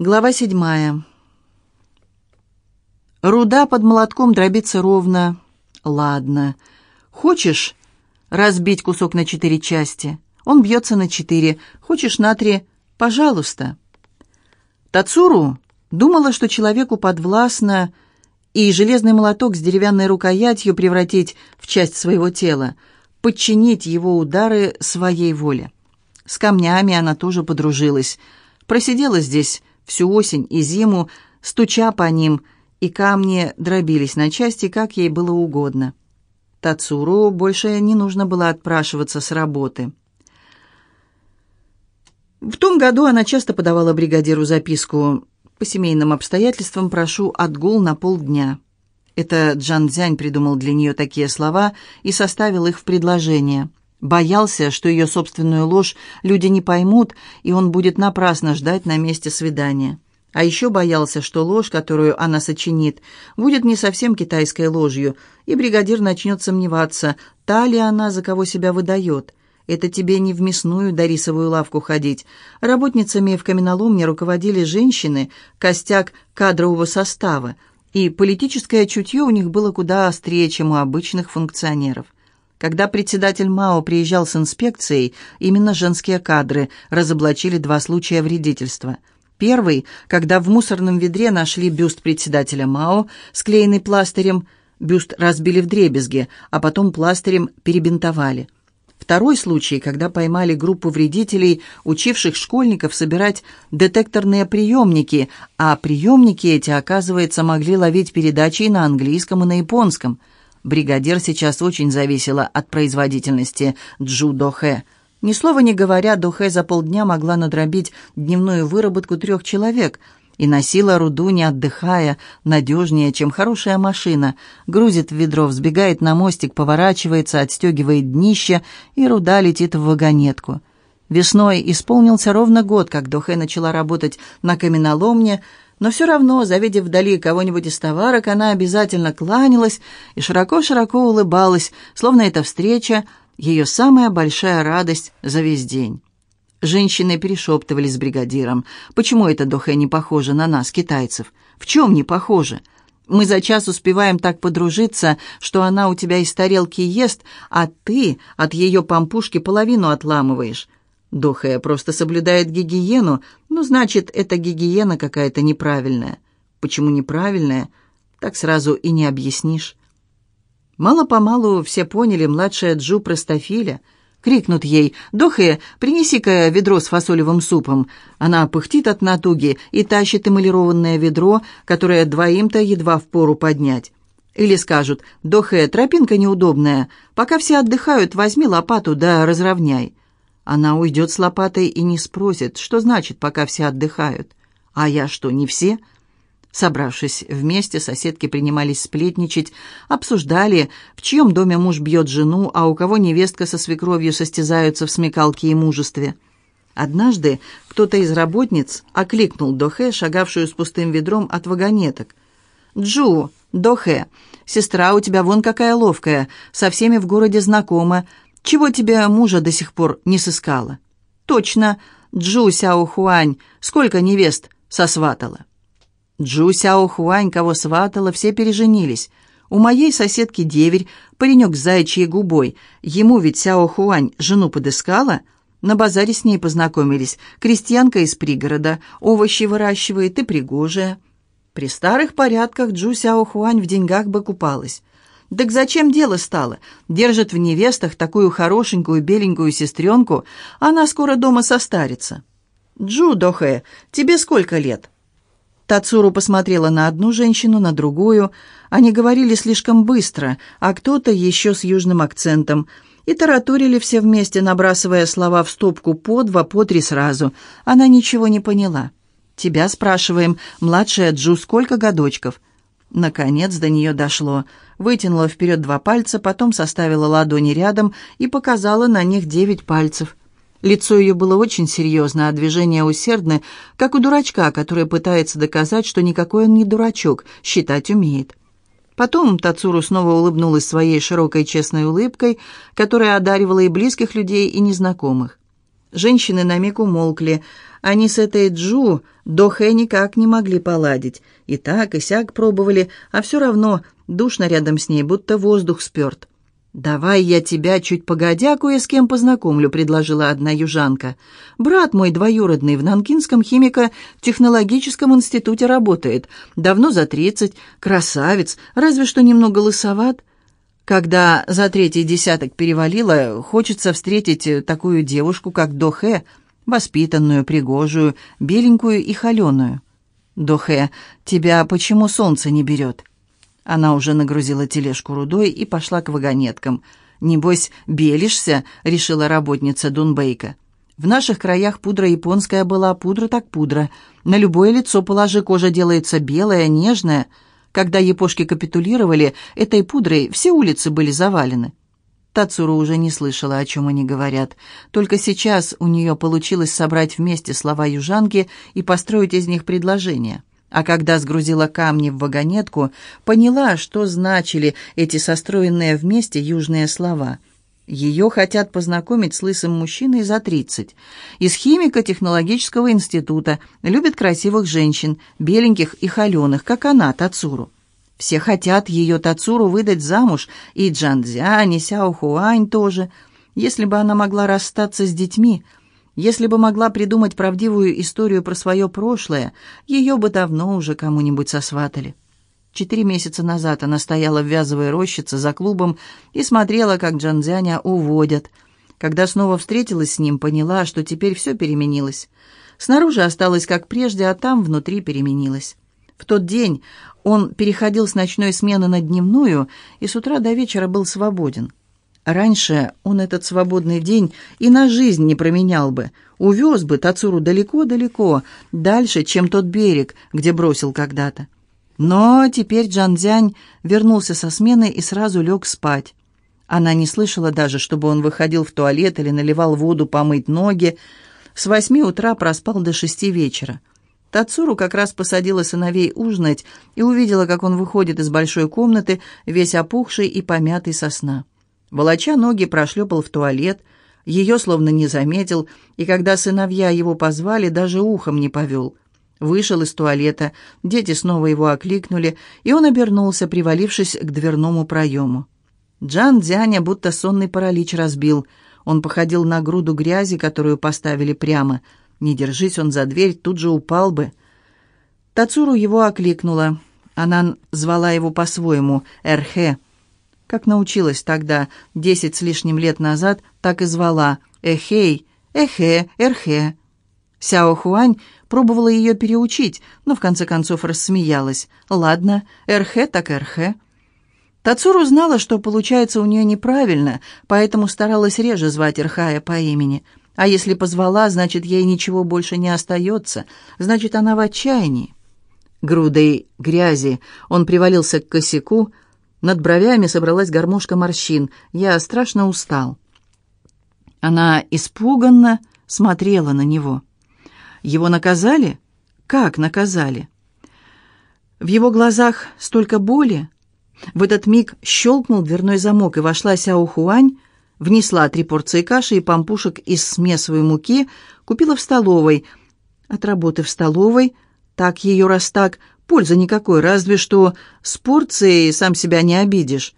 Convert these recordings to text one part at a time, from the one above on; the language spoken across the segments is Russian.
Глава седьмая. Руда под молотком дробится ровно. Ладно. Хочешь разбить кусок на четыре части? Он бьется на четыре. Хочешь на три? Пожалуйста. Тацуру думала, что человеку подвластно и железный молоток с деревянной рукоятью превратить в часть своего тела, подчинить его удары своей воле. С камнями она тоже подружилась. Просидела здесь всю осень и зиму, стуча по ним, и камни дробились на части, как ей было угодно. Тацуру больше не нужно было отпрашиваться с работы. В том году она часто подавала бригадиру записку «По семейным обстоятельствам прошу отгул на полдня». Это Джан Цзянь придумал для нее такие слова и составил их в предложение. Боялся, что ее собственную ложь люди не поймут, и он будет напрасно ждать на месте свидания. А еще боялся, что ложь, которую она сочинит, будет не совсем китайской ложью, и бригадир начнет сомневаться, та ли она, за кого себя выдает. Это тебе не в мясную дарисовую лавку ходить. Работницами в каменоломне руководили женщины, костяк кадрового состава, и политическое чутье у них было куда острее, чем у обычных функционеров. Когда председатель МАО приезжал с инспекцией, именно женские кадры разоблачили два случая вредительства. Первый, когда в мусорном ведре нашли бюст председателя МАО, склеенный пластырем, бюст разбили в дребезги, а потом пластырем перебинтовали. Второй случай, когда поймали группу вредителей, учивших школьников собирать детекторные приемники, а приемники эти, оказывается, могли ловить передачи и на английском, и на японском – Бригадир сейчас очень зависела от производительности Джу Дохэ. Ни слова не говоря, Дохэ за полдня могла надробить дневную выработку трех человек и носила руду, не отдыхая, надежнее, чем хорошая машина. Грузит в ведро, взбегает на мостик, поворачивается, отстегивает днище, и руда летит в вагонетку. Весной исполнился ровно год, как Дохэ начала работать на каменоломне, но все равно, завидев вдали кого-нибудь из товарок, она обязательно кланялась и широко-широко улыбалась, словно эта встреча — ее самая большая радость за весь день. Женщины перешептывались с бригадиром. «Почему эта Дохэ не похожа на нас, китайцев? В чем не похожа? Мы за час успеваем так подружиться, что она у тебя из тарелки ест, а ты от ее пампушки половину отламываешь. Дохая просто соблюдает гигиену, ну, значит, эта гигиена какая-то неправильная. Почему неправильная? Так сразу и не объяснишь. Мало-помалу все поняли, младшая Джу простофиля. Крикнут ей «Дохе, принеси-ка ведро с фасолевым супом». Она пыхтит от натуги и тащит эмалированное ведро, которое двоим-то едва впору поднять. Или скажут «Дохе, тропинка неудобная, пока все отдыхают, возьми лопату да разровняй». Она уйдет с лопатой и не спросит, что значит, пока все отдыхают. А я что, не все? Собравшись вместе, соседки принимались сплетничать, обсуждали, в чьем доме муж бьет жену, а у кого невестка со свекровью состязаются в смекалке и мужестве. Однажды кто-то из работниц окликнул Дохе, шагавшую с пустым ведром от вагонеток. «Джу, Дохе, сестра у тебя вон какая ловкая, со всеми в городе знакома, чего тебе мужа до сих пор не сыскала?» «Точно, Джу Сяо Хуань, сколько невест сосватала?» Джу Сяо Хуань, кого сватала, все переженились. У моей соседки деверь, паренек с заячьей губой. Ему ведь Сяо Хуань жену подыскала. На базаре с ней познакомились. Крестьянка из пригорода, овощи выращивает и пригожая. При старых порядках Джу Сяо Хуань в деньгах бы купалась. Так зачем дело стало? Держит в невестах такую хорошенькую беленькую сестренку, она скоро дома состарится. Джу Дохэ, тебе сколько лет? Тацуру посмотрела на одну женщину, на другую. Они говорили слишком быстро, а кто-то еще с южным акцентом. И таратурили все вместе, набрасывая слова в стопку по два, по три сразу. Она ничего не поняла. «Тебя спрашиваем, младшая Джу, сколько годочков?» Наконец до нее дошло. Вытянула вперед два пальца, потом составила ладони рядом и показала на них девять пальцев. Лицо ее было очень серьезно, а движения усердны, как у дурачка, который пытается доказать, что никакой он не дурачок, считать умеет. Потом Тацуру снова улыбнулась своей широкой честной улыбкой, которая одаривала и близких людей, и незнакомых. Женщины на миг умолкли. Они с этой Джу до Хэ никак не могли поладить. И так, и сяк пробовали, а все равно душно рядом с ней, будто воздух сперт. «Давай я тебя чуть погодя кое с кем познакомлю», — предложила одна южанка. «Брат мой двоюродный в Нанкинском химико-технологическом институте работает. Давно за тридцать, красавец, разве что немного лысоват. Когда за третий десяток перевалило, хочется встретить такую девушку, как Дохе, воспитанную, пригожую, беленькую и холеную. Дохе, тебя почему солнце не берет?» Она уже нагрузила тележку рудой и пошла к вагонеткам. «Небось, белишься?» — решила работница Дунбейка. «В наших краях пудра японская была, пудра так пудра. На любое лицо положи, кожа делается белая, нежная. Когда япошки капитулировали, этой пудрой все улицы были завалены». Тацуру уже не слышала, о чем они говорят. Только сейчас у нее получилось собрать вместе слова южанки и построить из них предложение а когда сгрузила камни в вагонетку, поняла, что значили эти состроенные вместе южные слова. Ее хотят познакомить с лысым мужчиной за тридцать. Из химико-технологического института, любит красивых женщин, беленьких и холеных, как она, Тацуру. Все хотят ее Тацуру выдать замуж, и Джанзянь, и Сяо Хуань тоже. Если бы она могла расстаться с детьми – если бы могла придумать правдивую историю про свое прошлое, ее бы давно уже кому-нибудь сосватали. Четыре месяца назад она стояла в вязовой рощице за клубом и смотрела, как Джанзяня уводят. Когда снова встретилась с ним, поняла, что теперь все переменилось. Снаружи осталось как прежде, а там внутри переменилось. В тот день он переходил с ночной смены на дневную и с утра до вечера был свободен. Раньше он этот свободный день и на жизнь не променял бы, увез бы Тацуру далеко-далеко, дальше, чем тот берег, где бросил когда-то. Но теперь Джанзянь вернулся со смены и сразу лег спать. Она не слышала даже, чтобы он выходил в туалет или наливал воду помыть ноги. С восьми утра проспал до шести вечера. Тацуру как раз посадила сыновей ужинать и увидела, как он выходит из большой комнаты, весь опухший и помятый со сна. Волоча ноги, прошлепал в туалет, ее словно не заметил, и когда сыновья его позвали, даже ухом не повел. Вышел из туалета, дети снова его окликнули, и он обернулся, привалившись к дверному проему. Джан Дзяня будто сонный паралич разбил. Он походил на груду грязи, которую поставили прямо. Не держись он за дверь, тут же упал бы. Тацуру его окликнула. Она звала его по-своему, Эрхе. Как научилась тогда, десять с лишним лет назад, так и звала «Эхей», «Эхе», «Эрхе». Сяо Хуань пробовала ее переучить, но в конце концов рассмеялась. «Ладно, Эрхе так Эрхе». Тацуру знала, что получается у нее неправильно, поэтому старалась реже звать Эрхая по имени. А если позвала, значит, ей ничего больше не остается, значит, она в отчаянии. Грудой грязи он привалился к косяку, над бровями собралась гармошка морщин. Я страшно устал. Она испуганно смотрела на него. Его наказали? Как наказали? В его глазах столько боли. В этот миг щелкнул дверной замок, и вошла Сяо Хуань, внесла три порции каши и пампушек из смесовой муки, купила в столовой. От работы в столовой, так ее раз так, Пользы никакой, разве что с порцией сам себя не обидишь.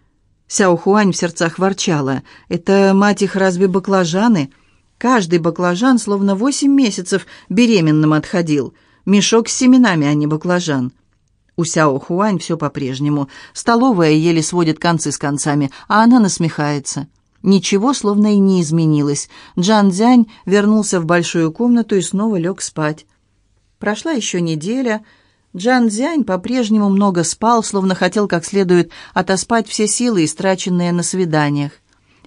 Сяо Хуань в сердцах ворчала. «Это, мать их, разве баклажаны?» Каждый баклажан словно восемь месяцев беременным отходил. Мешок с семенами, а не баклажан. У Сяо Хуань все по-прежнему. Столовая еле сводит концы с концами, а она насмехается. Ничего словно и не изменилось. Джан Дзянь вернулся в большую комнату и снова лег спать. Прошла еще неделя, Джан Зянь по-прежнему много спал, словно хотел как следует отоспать все силы, истраченные на свиданиях.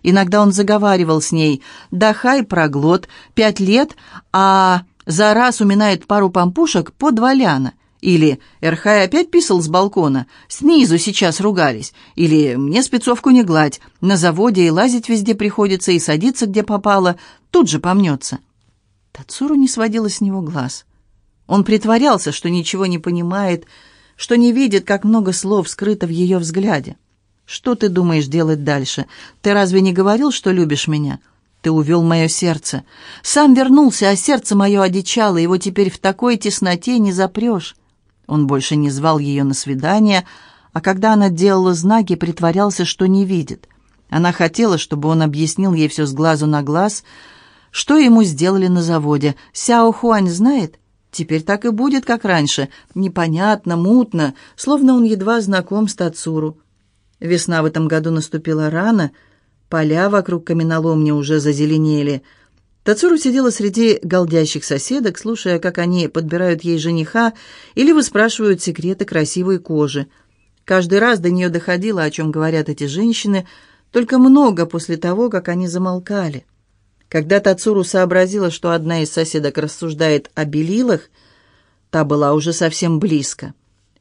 Иногда он заговаривал с ней «Дахай проглот, пять лет, а за раз уминает пару пампушек по два ляна». Или «Эрхай опять писал с балкона, снизу сейчас ругались». Или «Мне спецовку не гладь, на заводе и лазить везде приходится, и садиться где попало, тут же помнется». Тацуру не сводила с него глаз. Он притворялся, что ничего не понимает, что не видит, как много слов скрыто в ее взгляде. «Что ты думаешь делать дальше? Ты разве не говорил, что любишь меня? Ты увел мое сердце. Сам вернулся, а сердце мое одичало, его теперь в такой тесноте не запрешь». Он больше не звал ее на свидание, а когда она делала знаки, притворялся, что не видит. Она хотела, чтобы он объяснил ей все с глазу на глаз, что ему сделали на заводе. Сяо Хуань знает? Теперь так и будет, как раньше. Непонятно, мутно, словно он едва знаком с Тацуру. Весна в этом году наступила рано, поля вокруг каменоломни уже зазеленели. Тацуру сидела среди голдящих соседок, слушая, как они подбирают ей жениха или выспрашивают секреты красивой кожи. Каждый раз до нее доходило, о чем говорят эти женщины, только много после того, как они замолкали. Когда Тацуру сообразила, что одна из соседок рассуждает о белилах, та была уже совсем близко.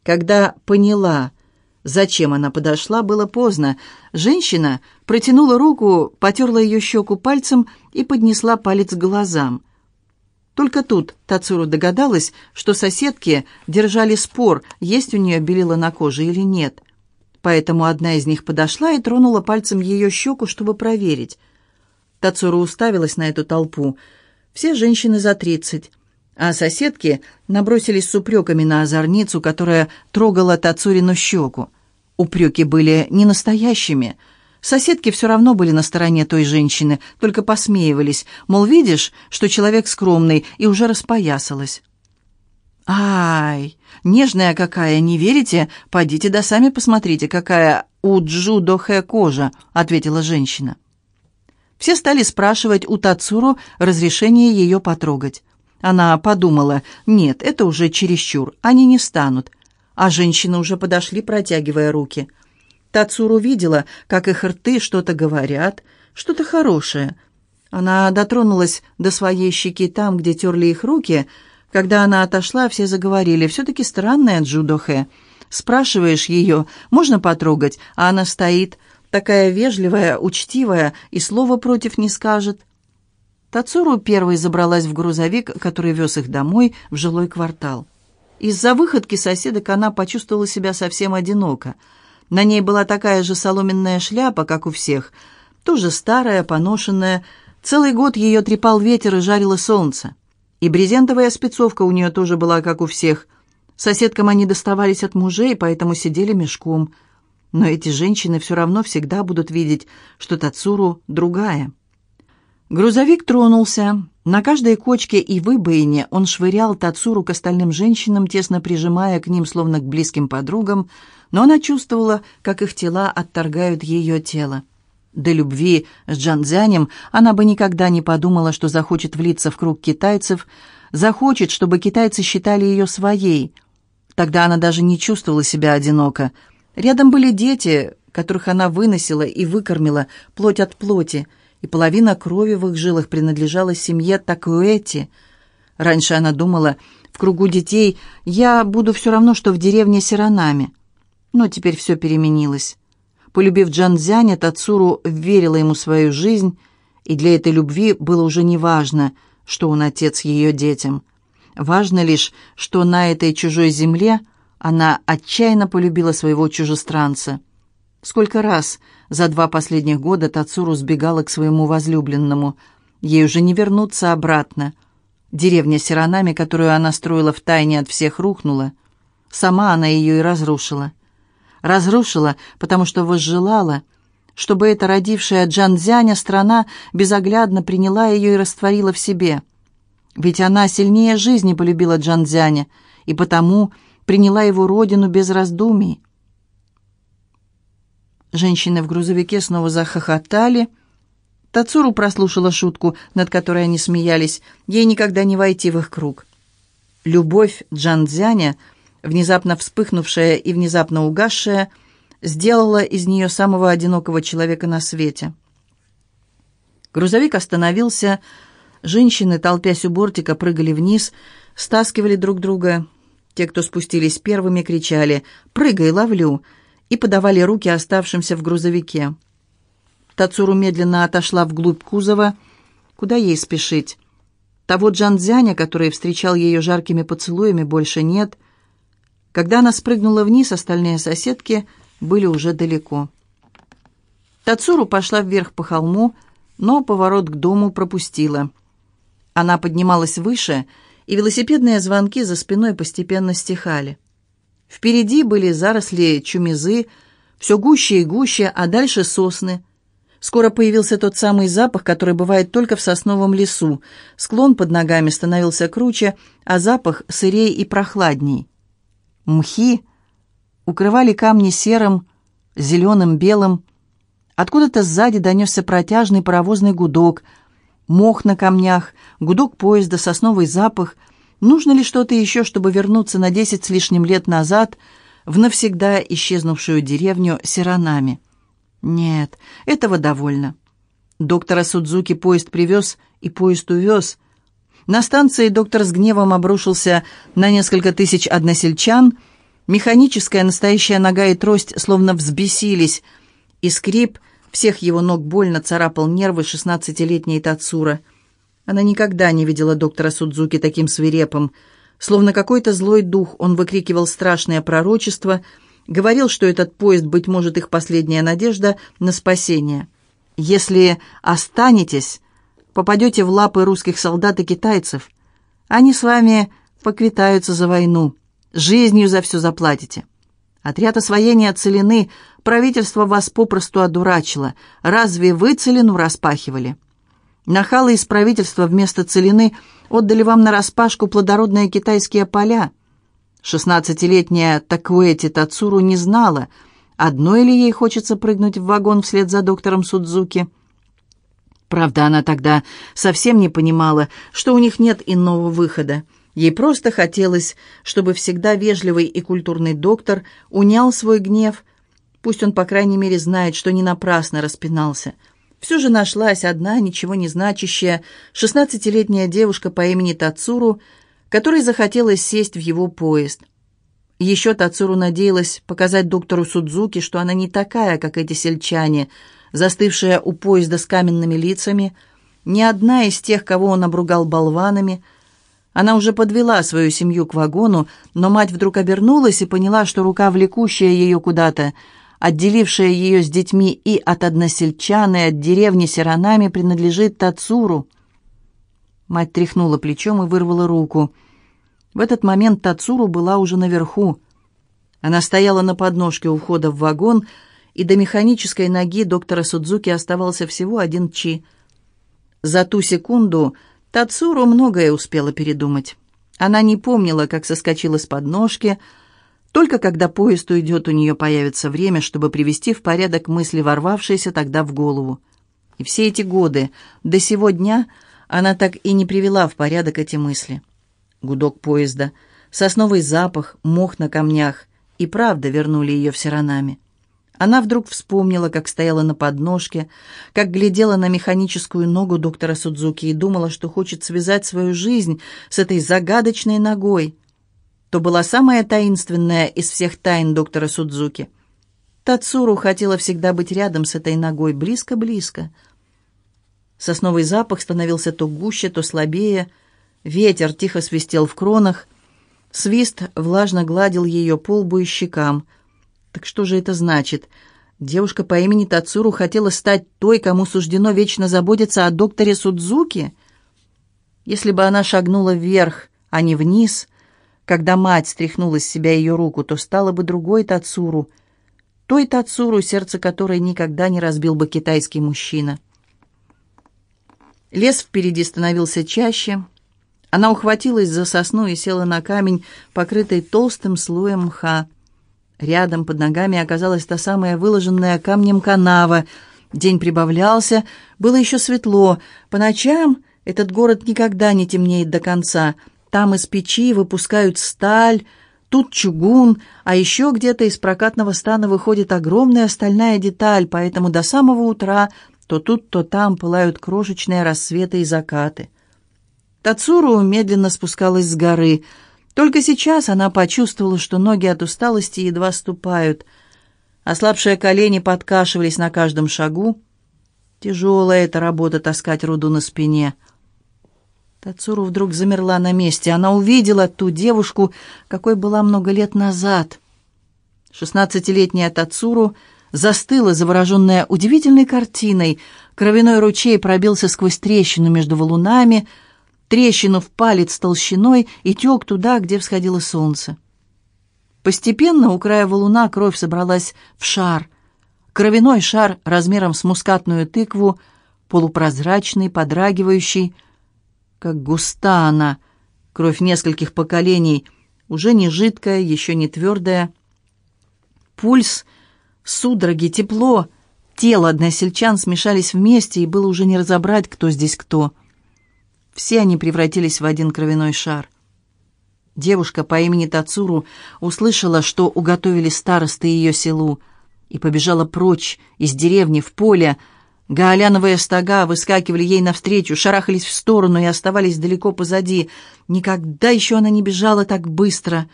Когда поняла, зачем она подошла, было поздно. Женщина протянула руку, потерла ее щеку пальцем и поднесла палец к глазам. Только тут Тацуру догадалась, что соседки держали спор, есть у нее белила на коже или нет. Поэтому одна из них подошла и тронула пальцем ее щеку, чтобы проверить. Тацуру уставилась на эту толпу. Все женщины за тридцать. А соседки набросились с упреками на озорницу, которая трогала Тацурину щеку. Упреки были не настоящими. Соседки все равно были на стороне той женщины, только посмеивались, мол, видишь, что человек скромный, и уже распоясалась. «Ай, нежная какая, не верите? Пойдите да сами посмотрите, какая у Джу кожа», — ответила женщина. Все стали спрашивать у Тацуру разрешение ее потрогать. Она подумала, нет, это уже чересчур, они не станут. А женщины уже подошли, протягивая руки. Тацуру видела, как их рты что-то говорят, что-то хорошее. Она дотронулась до своей щеки там, где терли их руки. Когда она отошла, все заговорили. «Все-таки странная Джудохе. Спрашиваешь ее, можно потрогать, а она стоит, такая вежливая, учтивая, и слова против не скажет. Тацуру первой забралась в грузовик, который вез их домой, в жилой квартал. Из-за выходки соседок она почувствовала себя совсем одиноко. На ней была такая же соломенная шляпа, как у всех, тоже старая, поношенная. Целый год ее трепал ветер и жарило солнце. И брезентовая спецовка у нее тоже была, как у всех. Соседкам они доставались от мужей, поэтому сидели мешком – но эти женщины все равно всегда будут видеть, что Тацуру другая. Грузовик тронулся. На каждой кочке и выбоине он швырял Тацуру к остальным женщинам, тесно прижимая к ним, словно к близким подругам, но она чувствовала, как их тела отторгают ее тело. До любви с Джанзянем она бы никогда не подумала, что захочет влиться в круг китайцев, захочет, чтобы китайцы считали ее своей. Тогда она даже не чувствовала себя одиноко – Рядом были дети, которых она выносила и выкормила плоть от плоти, и половина крови в их жилах принадлежала семье Такуэти. Раньше она думала, в кругу детей я буду все равно, что в деревне Сиранами. Но теперь все переменилось. Полюбив Джанзяня, Тацуру верила ему свою жизнь, и для этой любви было уже не важно, что он отец ее детям. Важно лишь, что на этой чужой земле – она отчаянно полюбила своего чужестранца. Сколько раз за два последних года Тацуру сбегала к своему возлюбленному. Ей уже не вернуться обратно. Деревня Сиранами, которую она строила в тайне от всех, рухнула. Сама она ее и разрушила. Разрушила, потому что возжелала, чтобы эта родившая Джанзяня страна безоглядно приняла ее и растворила в себе. Ведь она сильнее жизни полюбила Джанзяня, и потому приняла его родину без раздумий. Женщины в грузовике снова захохотали. Тацуру прослушала шутку, над которой они смеялись. Ей никогда не войти в их круг. Любовь Джанцзяня, внезапно вспыхнувшая и внезапно угасшая, сделала из нее самого одинокого человека на свете. Грузовик остановился. Женщины, толпясь у бортика, прыгали вниз, стаскивали друг друга. Те, кто спустились первыми, кричали «Прыгай, ловлю!» И подавали руки оставшимся в грузовике. Тацуру медленно отошла вглубь кузова. Куда ей спешить? Того Джанзяня, который встречал ее жаркими поцелуями, больше нет. Когда она спрыгнула вниз, остальные соседки были уже далеко. Тацуру пошла вверх по холму. но поворот к дому пропустила. Она поднималась выше, и велосипедные звонки за спиной постепенно стихали. Впереди были заросли чумизы, все гуще и гуще, а дальше сосны. Скоро появился тот самый запах, который бывает только в сосновом лесу. Склон под ногами становился круче, а запах сырей и прохладней. Мхи укрывали камни серым, зеленым, белым. Откуда-то сзади донесся протяжный паровозный гудок. Мох на камнях, гудок поезда, сосновый запах. Нужно ли что-то еще, чтобы вернуться на десять с лишним лет назад в навсегда исчезнувшую деревню Сиранами? Нет, этого довольно. Доктора Судзуки поезд привез, и поезд увез. На станции доктор с гневом обрушился на несколько тысяч односельчан. Механическая настоящая нога и трость словно взбесились, и скрип всех его ног больно царапал нервы шестнадцатилетней Тацура. Она никогда не видела доктора Судзуки таким свирепым. Словно какой-то злой дух, он выкрикивал страшное пророчество — Говорил, что этот поезд, быть может, их последняя надежда на спасение. Если останетесь, попадете в лапы русских солдат и китайцев. Они с вами поквитаются за войну, жизнью за все заплатите. Отряд освоения целины, правительство вас попросту одурачило. Разве вы целину распахивали? Нахалы из правительства вместо целины отдали вам на распашку плодородные китайские поля. Шестнадцатилетняя Такуэти Тацуру не знала, одной ли ей хочется прыгнуть в вагон вслед за доктором Судзуки. Правда, она тогда совсем не понимала, что у них нет иного выхода. Ей просто хотелось, чтобы всегда вежливый и культурный доктор унял свой гнев. Пусть он, по крайней мере, знает, что не напрасно распинался. Все же нашлась одна, ничего не значащая, шестнадцатилетняя девушка по имени Тацуру, которой захотелось сесть в его поезд. Еще Тацуру надеялась показать доктору Судзуки, что она не такая, как эти сельчане, застывшая у поезда с каменными лицами, не одна из тех, кого он обругал болванами. Она уже подвела свою семью к вагону, но мать вдруг обернулась и поняла, что рука, влекущая ее куда-то, отделившая ее с детьми и от односельчан, и от деревни Сиранами, принадлежит Тацуру. Мать тряхнула плечом и вырвала руку. В этот момент Тацуру была уже наверху. Она стояла на подножке у входа в вагон, и до механической ноги доктора Судзуки оставался всего один чи. За ту секунду Тацуру многое успела передумать. Она не помнила, как соскочила с подножки. Только когда поезд уйдет, у нее появится время, чтобы привести в порядок мысли, ворвавшиеся тогда в голову. И все эти годы, до сего дня, она так и не привела в порядок эти мысли. Гудок поезда, сосновый запах, мох на камнях и правда вернули ее в Сиранами. Она вдруг вспомнила, как стояла на подножке, как глядела на механическую ногу доктора Судзуки и думала, что хочет связать свою жизнь с этой загадочной ногой. То была самая таинственная из всех тайн доктора Судзуки. Тацуру хотела всегда быть рядом с этой ногой, близко-близко — Сосновый запах становился то гуще, то слабее. Ветер тихо свистел в кронах. Свист влажно гладил ее по лбу и щекам. Так что же это значит? Девушка по имени Тацуру хотела стать той, кому суждено вечно заботиться о докторе Судзуки? Если бы она шагнула вверх, а не вниз, когда мать стряхнула с себя ее руку, то стала бы другой Тацуру, той Тацуру, сердце которой никогда не разбил бы китайский мужчина. Лес впереди становился чаще. Она ухватилась за сосну и села на камень, покрытый толстым слоем мха. Рядом под ногами оказалась та самая выложенная камнем канава. День прибавлялся, было еще светло. По ночам этот город никогда не темнеет до конца. Там из печи выпускают сталь, тут чугун, а еще где-то из прокатного стана выходит огромная стальная деталь, поэтому до самого утра то тут, то там пылают крошечные рассветы и закаты. Тацуру медленно спускалась с горы. Только сейчас она почувствовала, что ноги от усталости едва ступают. Ослабшие колени подкашивались на каждом шагу. Тяжелая эта работа таскать руду на спине. Тацуру вдруг замерла на месте. Она увидела ту девушку, какой была много лет назад. Шестнадцатилетняя Тацуру застыла, завороженная удивительной картиной. Кровяной ручей пробился сквозь трещину между валунами, трещину в палец толщиной и тек туда, где всходило солнце. Постепенно у края валуна кровь собралась в шар. Кровяной шар размером с мускатную тыкву, полупрозрачный, подрагивающий. Как густа она, кровь нескольких поколений, уже не жидкая, еще не твердая. Пульс, судороги, тепло, тело односельчан смешались вместе, и было уже не разобрать, кто здесь кто. Все они превратились в один кровяной шар. Девушка по имени Тацуру услышала, что уготовили старосты ее селу, и побежала прочь из деревни в поле. Гаоляновые стога выскакивали ей навстречу, шарахались в сторону и оставались далеко позади. Никогда еще она не бежала так быстро.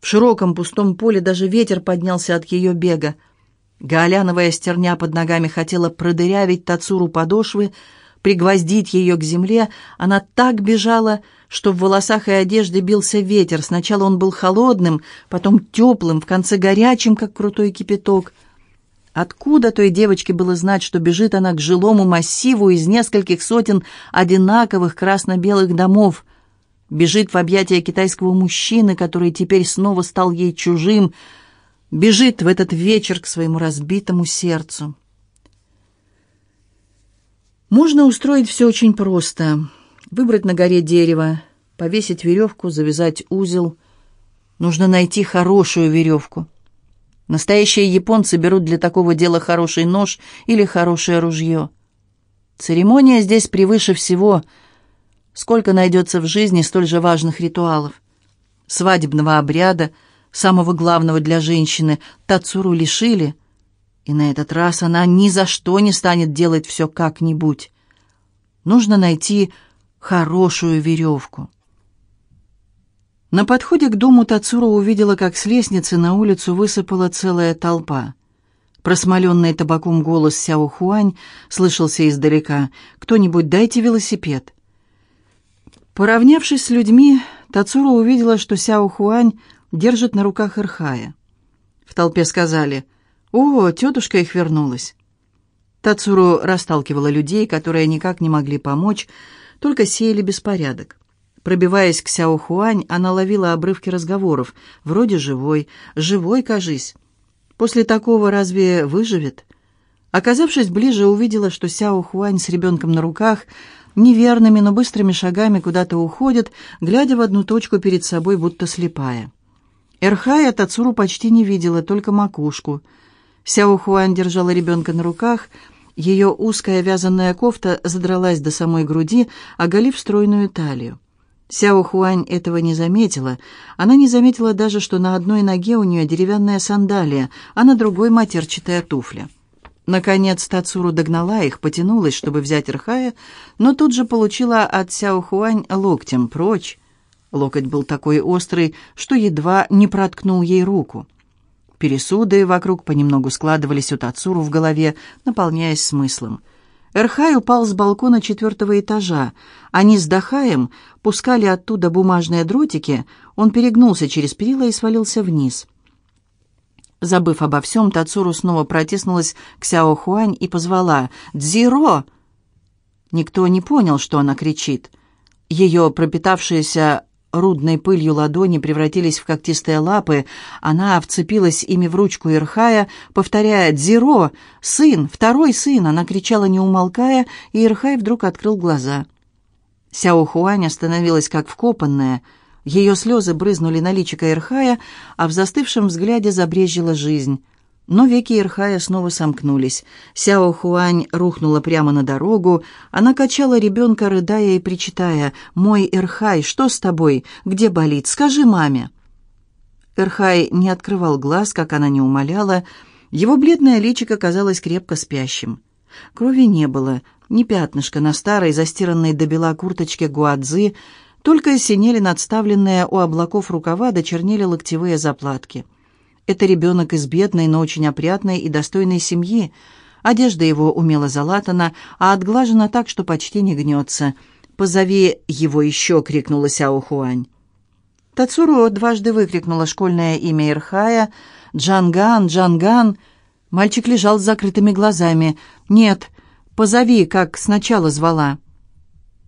В широком пустом поле даже ветер поднялся от ее бега. Гаоляновая стерня под ногами хотела продырявить Тацуру подошвы, пригвоздить ее к земле. Она так бежала, что в волосах и одежде бился ветер. Сначала он был холодным, потом теплым, в конце горячим, как крутой кипяток. Откуда той девочке было знать, что бежит она к жилому массиву из нескольких сотен одинаковых красно-белых домов? Бежит в объятия китайского мужчины, который теперь снова стал ей чужим, бежит в этот вечер к своему разбитому сердцу. Можно устроить все очень просто. Выбрать на горе дерево, повесить веревку, завязать узел. Нужно найти хорошую веревку. Настоящие японцы берут для такого дела хороший нож или хорошее ружье. Церемония здесь превыше всего. Сколько найдется в жизни столь же важных ритуалов. Свадебного обряда, самого главного для женщины, Тацуру лишили – и на этот раз она ни за что не станет делать все как-нибудь. Нужно найти хорошую веревку. На подходе к дому Тацура увидела, как с лестницы на улицу высыпала целая толпа. Просмоленный табаком голос Сяо Хуань слышался издалека. «Кто-нибудь дайте велосипед». Поравнявшись с людьми, Тацура увидела, что Сяо Хуань держит на руках Ирхая. В толпе сказали – «О, тетушка их вернулась!» Тацуру расталкивала людей, которые никак не могли помочь, только сеяли беспорядок. Пробиваясь к Сяо Хуань, она ловила обрывки разговоров. Вроде живой. Живой, кажись. После такого разве выживет? Оказавшись ближе, увидела, что Сяо Хуань с ребенком на руках неверными, но быстрыми шагами куда-то уходит, глядя в одну точку перед собой, будто слепая. Эрхая Тацуру почти не видела, только макушку — Сяо Хуан держала ребенка на руках. Ее узкая вязаная кофта задралась до самой груди, оголив стройную талию. Сяо Хуань этого не заметила. Она не заметила даже, что на одной ноге у нее деревянная сандалия, а на другой матерчатая туфля. Наконец Тацуру догнала их, потянулась, чтобы взять Ирхая, но тут же получила от Сяо Хуань локтем прочь. Локоть был такой острый, что едва не проткнул ей руку. Пересуды вокруг понемногу складывались у Тацуру в голове, наполняясь смыслом. Эрхай упал с балкона четвертого этажа. Они с Дахаем пускали оттуда бумажные дротики. Он перегнулся через перила и свалился вниз. Забыв обо всем, Тацуру снова протиснулась к Сяо Хуань и позвала «Дзиро!». Никто не понял, что она кричит. Ее пропитавшиеся рудной пылью ладони превратились в когтистые лапы. Она вцепилась ими в ручку Ирхая, повторяя «Дзиро! Сын! Второй сын!» Она кричала, не умолкая, и Ирхай вдруг открыл глаза. Сяо Хуань остановилась как вкопанная. Ее слезы брызнули на личико Ирхая, а в застывшем взгляде забрезжила жизнь. Но веки Ирхая снова сомкнулись. Сяо Хуань рухнула прямо на дорогу. Она качала ребенка, рыдая и причитая. «Мой Ирхай, что с тобой? Где болит? Скажи маме!» Ирхай не открывал глаз, как она не умоляла. Его бледное личико казалось крепко спящим. Крови не было, ни пятнышка на старой, застиранной до бела курточке гуадзы, только синели надставленные у облаков рукава, дочернели локтевые заплатки. Это ребенок из бедной, но очень опрятной и достойной семьи. Одежда его умело залатана, а отглажена так, что почти не гнется. «Позови его еще!» — крикнула Сяо Хуань. Тацуру дважды выкрикнула школьное имя Ирхая. «Джанган! Джанган!» Мальчик лежал с закрытыми глазами. «Нет, позови, как сначала звала».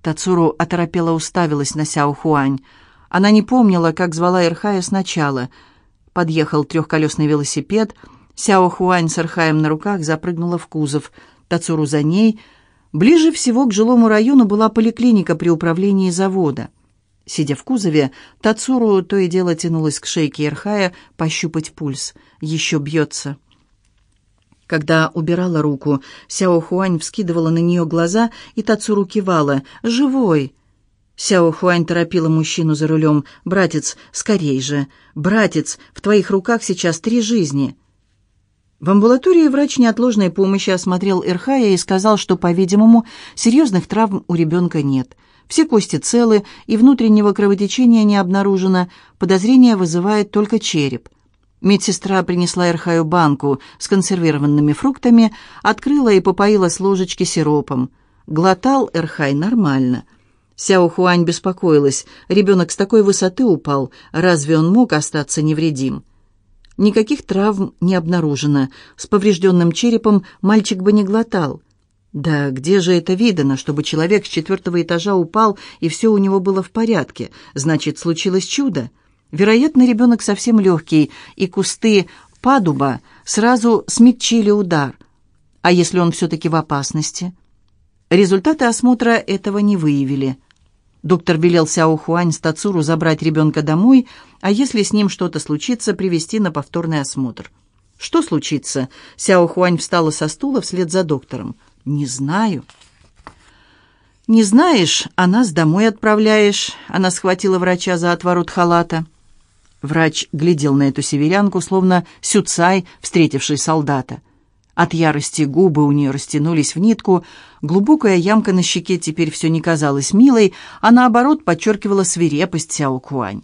Тацуру оторопела уставилась на Сяо Хуань. Она не помнила, как звала Ирхая сначала. Подъехал трехколесный велосипед. Сяо Хуань с Ирхаем на руках запрыгнула в кузов. Тацуру за ней. Ближе всего к жилому району была поликлиника при управлении завода. Сидя в кузове, Тацуру то и дело тянулась к шейке Ирхая пощупать пульс. Еще бьется. Когда убирала руку, Сяо Хуань вскидывала на нее глаза, и Тацуру кивала. «Живой!» Сяо Хуань торопила мужчину за рулем. «Братец, скорей же! Братец, в твоих руках сейчас три жизни!» В амбулатории врач неотложной помощи осмотрел Ирхая и сказал, что, по-видимому, серьезных травм у ребенка нет. Все кости целы, и внутреннего кровотечения не обнаружено. Подозрение вызывает только череп. Медсестра принесла Эрхаю банку с консервированными фруктами, открыла и попоила с ложечки сиропом. Глотал Эрхай нормально. Сяо Хуань беспокоилась. Ребенок с такой высоты упал. Разве он мог остаться невредим? Никаких травм не обнаружено. С поврежденным черепом мальчик бы не глотал. Да где же это видано, чтобы человек с четвертого этажа упал, и все у него было в порядке? Значит, случилось чудо. Вероятно, ребенок совсем легкий, и кусты падуба сразу смягчили удар. А если он все-таки в опасности? Результаты осмотра этого не выявили. Доктор велел Сяо Хуань с Тацуру забрать ребенка домой, а если с ним что-то случится, привести на повторный осмотр. «Что случится?» Сяо Хуань встала со стула вслед за доктором. «Не знаю». «Не знаешь, а нас домой отправляешь». Она схватила врача за отворот халата. Врач глядел на эту северянку, словно сюцай, встретивший солдата. От ярости губы у нее растянулись в нитку, глубокая ямка на щеке теперь все не казалась милой, а наоборот подчеркивала свирепость Сяо Куань.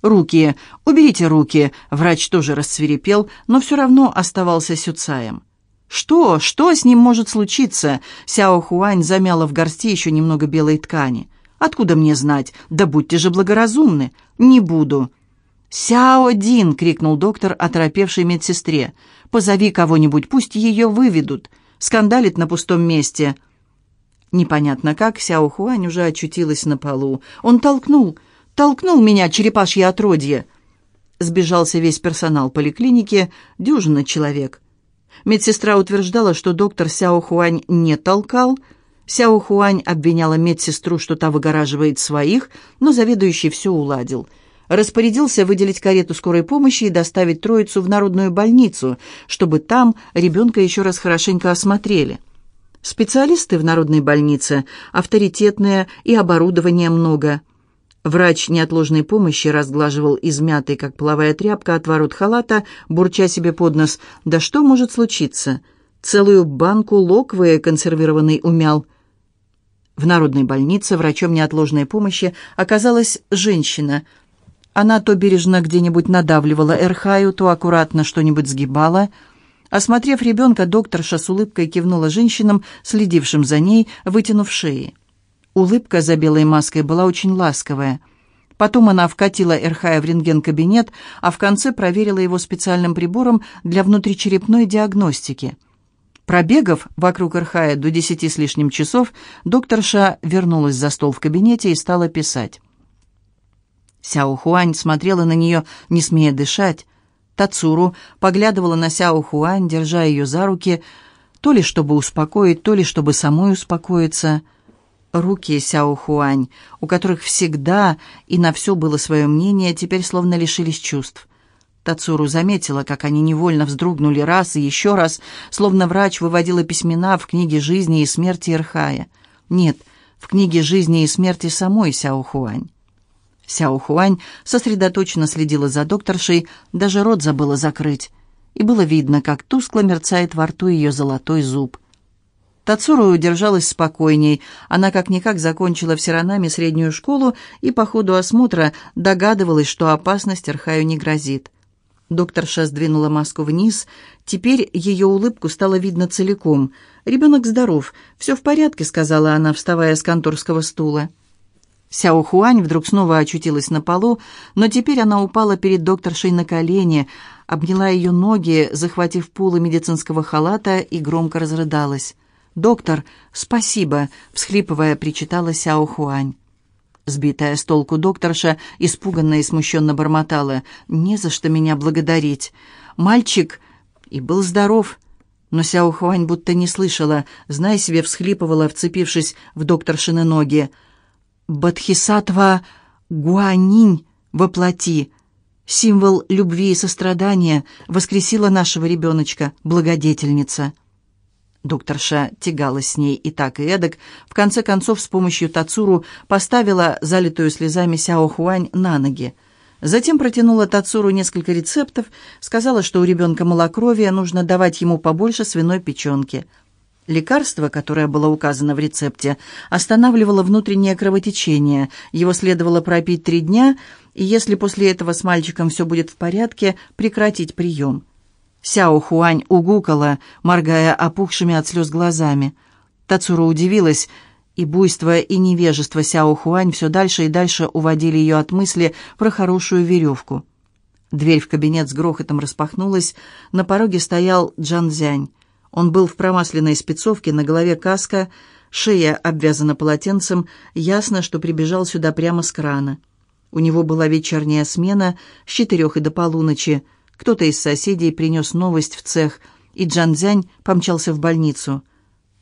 «Руки! Уберите руки!» Врач тоже рассверепел, но все равно оставался сюцаем. «Что? Что с ним может случиться?» Сяо Хуань замяла в горсти еще немного белой ткани. «Откуда мне знать? Да будьте же благоразумны!» «Не буду!» «Сяо Дин!» — крикнул доктор, оторопевшей медсестре. «Позови кого-нибудь, пусть ее выведут. Скандалит на пустом месте». Непонятно как, Сяо Хуань уже очутилась на полу. Он толкнул, толкнул меня, черепашье отродье. Сбежался весь персонал поликлиники, дюжина человек. Медсестра утверждала, что доктор Сяо Хуань не толкал. Сяо Хуань обвиняла медсестру, что та выгораживает своих, но заведующий все уладил — распорядился выделить карету скорой помощи и доставить троицу в народную больницу, чтобы там ребенка еще раз хорошенько осмотрели. Специалисты в народной больнице авторитетные и оборудования много. Врач неотложной помощи разглаживал измятый, как половая тряпка, отворот халата, бурча себе под нос. «Да что может случиться?» Целую банку локвы консервированный умял. В народной больнице врачом неотложной помощи оказалась женщина – она то бережно где-нибудь надавливала Эрхаю, то аккуратно что-нибудь сгибала. Осмотрев ребенка, докторша с улыбкой кивнула женщинам, следившим за ней, вытянув шеи. Улыбка за белой маской была очень ласковая. Потом она вкатила Эрхая в рентген-кабинет, а в конце проверила его специальным прибором для внутричерепной диагностики. Пробегав вокруг Эрхая до десяти с лишним часов, докторша вернулась за стол в кабинете и стала писать. Сяо Хуань смотрела на нее, не смея дышать. Тацуру поглядывала на Сяо Хуань, держа ее за руки, то ли чтобы успокоить, то ли чтобы самой успокоиться. Руки Сяо Хуань, у которых всегда и на все было свое мнение, теперь словно лишились чувств. Тацуру заметила, как они невольно вздрогнули раз и еще раз, словно врач выводила письмена в книге жизни и смерти Ирхая. Нет, в книге жизни и смерти самой Сяо Хуань. Сяо Хуань сосредоточенно следила за докторшей, даже рот забыла закрыть. И было видно, как тускло мерцает во рту ее золотой зуб. Тацуру удержалась спокойней. Она как-никак закончила в Сиранаме среднюю школу и по ходу осмотра догадывалась, что опасность Архаю не грозит. Докторша сдвинула маску вниз. Теперь ее улыбку стало видно целиком. «Ребенок здоров. Все в порядке», — сказала она, вставая с конторского стула. Сяо Хуань вдруг снова очутилась на полу, но теперь она упала перед докторшей на колени. обняла ее ноги, захватив полы медицинского халата и громко разрыдалась. «Доктор, спасибо!» — всхлипывая, причитала Сяо Хуань. Сбитая с толку докторша испуганно и смущенно бормотала. «Не за что меня благодарить. Мальчик и был здоров». Но Сяо Хуань будто не слышала, зная себе, всхлипывала, вцепившись в докторшины ноги. «Бадхисатва Гуанинь воплоти, символ любви и сострадания, воскресила нашего ребеночка, благодетельница». Докторша тягалась с ней и так и эдак, в конце концов с помощью Тацуру поставила залитую слезами Сяо Хуань на ноги. Затем протянула Тацуру несколько рецептов, сказала, что у ребенка малокровие, нужно давать ему побольше свиной печенки. Лекарство, которое было указано в рецепте, останавливало внутреннее кровотечение. Его следовало пропить три дня, и если после этого с мальчиком все будет в порядке, прекратить прием. Сяо Хуань угукала, моргая опухшими от слез глазами. Тацура удивилась, и буйство и невежество Сяо Хуань все дальше и дальше уводили ее от мысли про хорошую веревку. Дверь в кабинет с грохотом распахнулась, на пороге стоял Джан Зянь. Он был в промасленной спецовке, на голове каска, шея обвязана полотенцем, ясно, что прибежал сюда прямо с крана. У него была вечерняя смена с четырех и до полуночи, кто-то из соседей принес новость в цех, и Джанзянь помчался в больницу.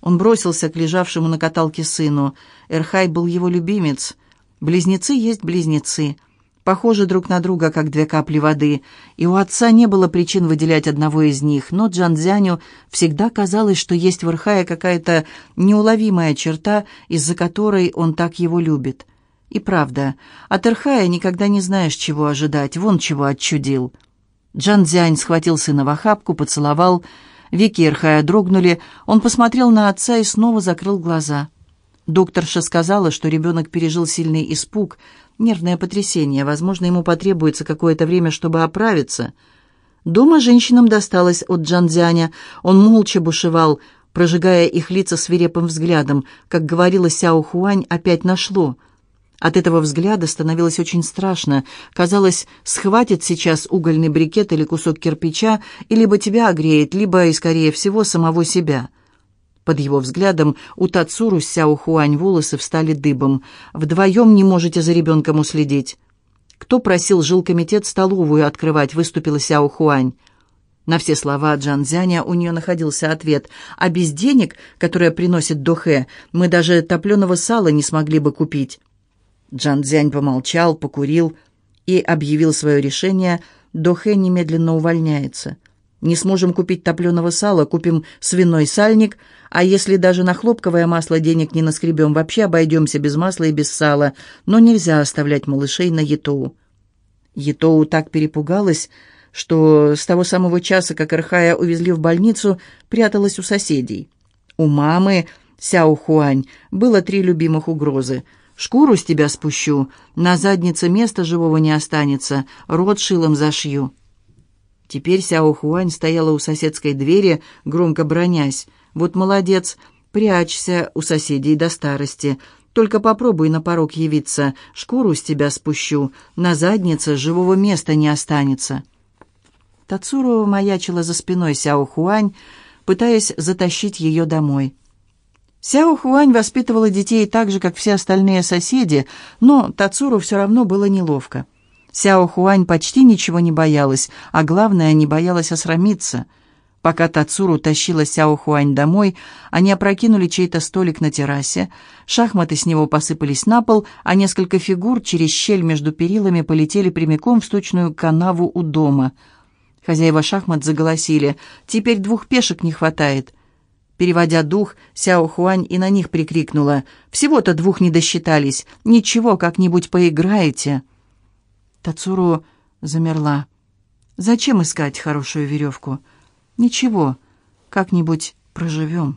Он бросился к лежавшему на каталке сыну. Эрхай был его любимец. Близнецы есть близнецы. Похожи друг на друга, как две капли воды, и у отца не было причин выделять одного из них, но Джанзяню всегда казалось, что есть в Эрхае какая-то неуловимая черта, из-за которой он так его любит. И правда, от Эрхая никогда не знаешь, чего ожидать, вон чего отчудил. Джан Дзянь схватил сына в охапку, поцеловал. Веки Ирхая дрогнули. Он посмотрел на отца и снова закрыл глаза. Докторша сказала, что ребенок пережил сильный испуг, нервное потрясение. Возможно, ему потребуется какое-то время, чтобы оправиться. Дома женщинам досталось от Джанзяня. Он молча бушевал, прожигая их лица свирепым взглядом. Как говорила Сяо Хуань, опять нашло — от этого взгляда становилось очень страшно. Казалось, схватит сейчас угольный брикет или кусок кирпича, и либо тебя огреет, либо, и скорее всего, самого себя. Под его взглядом у Тацуру Сяо Хуань волосы встали дыбом. «Вдвоем не можете за ребенком уследить». «Кто просил жилкомитет столовую открывать?» — выступила Сяо Хуань. На все слова Джан Зяня у нее находился ответ. «А без денег, которые приносит Дохе, мы даже топленого сала не смогли бы купить». Джан Цзянь помолчал, покурил и объявил свое решение. Дохэ немедленно увольняется. Не сможем купить топленого сала, купим свиной сальник, а если даже на хлопковое масло денег не наскребем, вообще обойдемся без масла и без сала, но нельзя оставлять малышей на Етоу. Етоу так перепугалась, что с того самого часа, как Архая увезли в больницу, пряталась у соседей. У мамы Сяо Хуань было три любимых угрозы — Шкуру с тебя спущу, на заднице места живого не останется, рот шилом зашью». Теперь Сяо Хуань стояла у соседской двери, громко бронясь. «Вот молодец, прячься у соседей до старости. Только попробуй на порог явиться, шкуру с тебя спущу, на заднице живого места не останется». Тацуру маячила за спиной Сяо Хуань, пытаясь затащить ее домой. Сяо Хуань воспитывала детей так же, как все остальные соседи, но Тацуру все равно было неловко. Сяо Хуань почти ничего не боялась, а главное, не боялась осрамиться. Пока Тацуру тащила Сяо Хуань домой, они опрокинули чей-то столик на террасе, шахматы с него посыпались на пол, а несколько фигур через щель между перилами полетели прямиком в сточную канаву у дома. Хозяева шахмат заголосили «Теперь двух пешек не хватает». Переводя дух, Сяо Хуань и на них прикрикнула. «Всего-то двух не досчитались. Ничего, как-нибудь поиграете». Тацуру замерла. «Зачем искать хорошую веревку? Ничего, как-нибудь проживем».